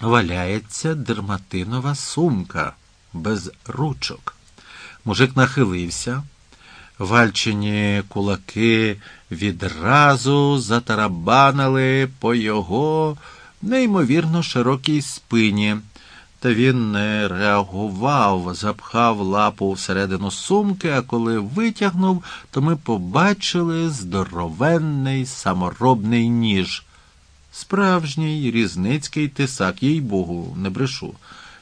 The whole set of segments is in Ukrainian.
валяється дерматинова сумка без ручок. Мужик нахилився. Вальчені кулаки відразу затарабанили по його неймовірно широкій спині. Та він не реагував, запхав лапу всередину сумки, а коли витягнув, то ми побачили здоровенний саморобний ніж. Справжній різницький тисак, їй богу, не брешу.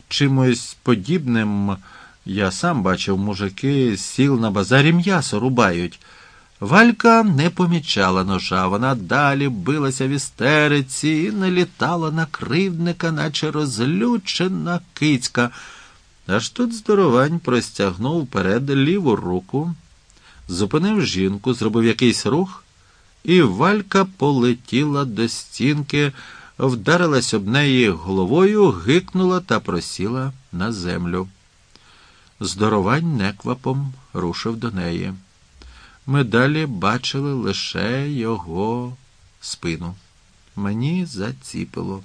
Чимось подібним я сам бачив, мужики сіл на базарі м'ясо рубають. Валька не помічала ножа, вона далі билася в істериці і налітала на кривдника, наче розлючена кицька. Аж тут здоровань простягнув вперед ліву руку, зупинив жінку, зробив якийсь рух, і Валька полетіла до стінки, вдарилась об неї головою, гикнула та просіла на землю. Здоровань неквапом рушив до неї. Ми далі бачили лише його спину. Мені заціпило.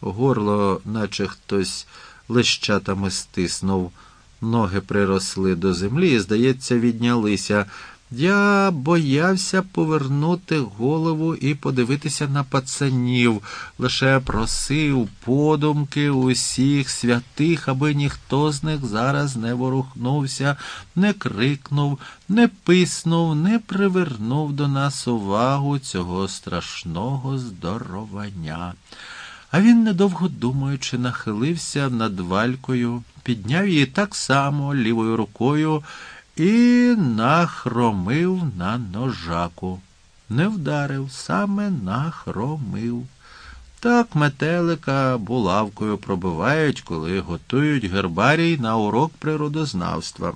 Горло, наче хтось лищатами стиснув, ноги приросли до землі і, здається, віднялися. Я боявся повернути голову і подивитися на пацанів, лише просив подумки усіх святих, аби ніхто з них зараз не ворухнувся, не крикнув, не писнув, не привернув до нас увагу цього страшного здоровання. А він, недовго думаючи, нахилився над валькою, підняв її так само лівою рукою і нахромив на ножаку. Не вдарив, саме нахромив. Так метелика булавкою пробивають, коли готують гербарій на урок природознавства.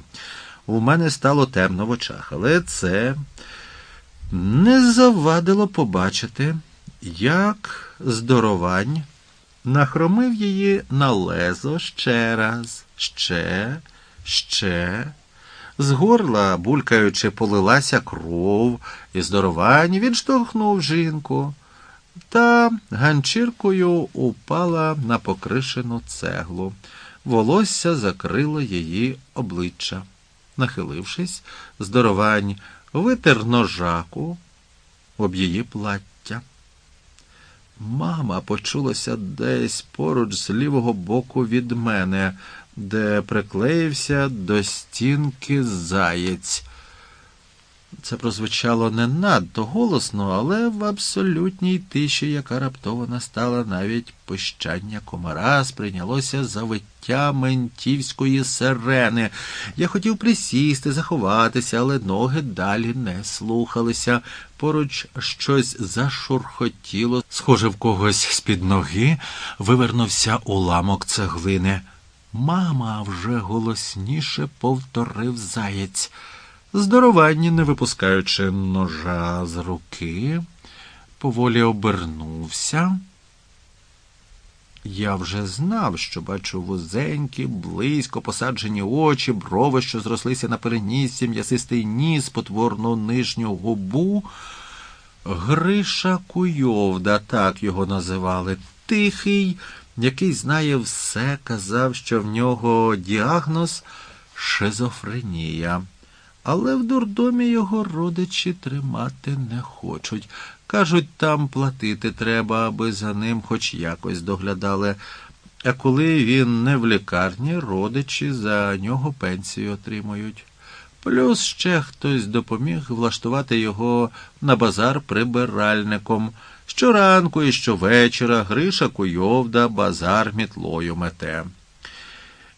У мене стало темно в очах, але це не завадило побачити, як здоровань нахромив її на лезо ще раз, ще, ще. З горла, булькаючи, полилася кров, і здоровань відштовхнув жінку, та ганчіркою упала на покришену цеглу. Волосся закрило її обличчя. Нахилившись, здоровань витер ножаку об її плаття. Мама почулася десь поруч з лівого боку від мене де приклеївся до стінки заєць. Це прозвучало не надто голосно, але в абсолютній тиші, яка раптово настала навіть пищання комара, сприйнялося завиття ментівської сирени. Я хотів присісти, заховатися, але ноги далі не слухалися. Поруч щось зашурхотіло, схоже, в когось з під ноги вивернувся уламок цеглини. Мама вже голосніше повторив заєць. Здорованні, не випускаючи ножа з руки, поволі обернувся. Я вже знав, що бачу вузенькі, близько посаджені очі, брови, що зрослися на перенісці, м'ясистий ніс, потворну нижню губу. Гриша Куйовда, так його називали, тихий який знає все, казав, що в нього діагноз шизофренія. Але в дурдомі його родичі тримати не хочуть. Кажуть, там платити треба, аби за ним хоч якось доглядали. А коли він не в лікарні, родичі за нього пенсію отримують. Плюс ще хтось допоміг влаштувати його на базар прибиральником. Щоранку і щовечора Гриша Куйовда базар мітлою мете.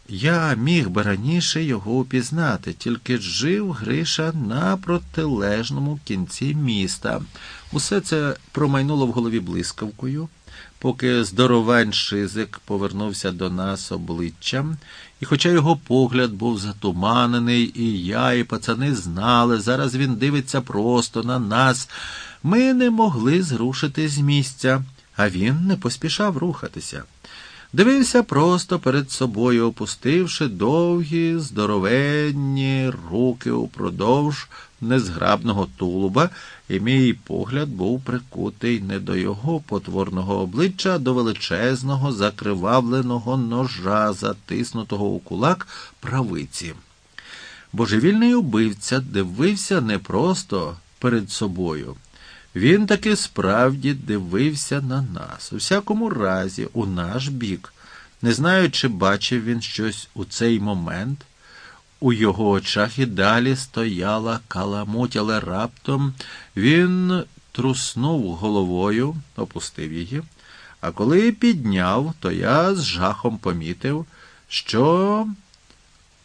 Я міг би раніше його упізнати, тільки жив Гриша на протилежному кінці міста. Усе це промайнуло в голові блискавкою, поки здоровань шизик повернувся до нас обличчям, і, хоча його погляд був затуманений, і я, і пацани знали, зараз він дивиться просто на нас. Ми не могли зрушити з місця, а він не поспішав рухатися. Дивився просто перед собою, опустивши довгі, здоровенні руки упродовж незграбного тулуба, і мій погляд був прикутий не до його потворного обличчя, а до величезного, закривавленого ножа, затиснутого у кулак правиці. Божевільний убивця дивився не просто перед собою. Він таки справді дивився на нас, у всякому разі, у наш бік. Не знаю, чи бачив він щось у цей момент. У його очах і далі стояла каламуть, але раптом він труснув головою, опустив її, а коли підняв, то я з жахом помітив, що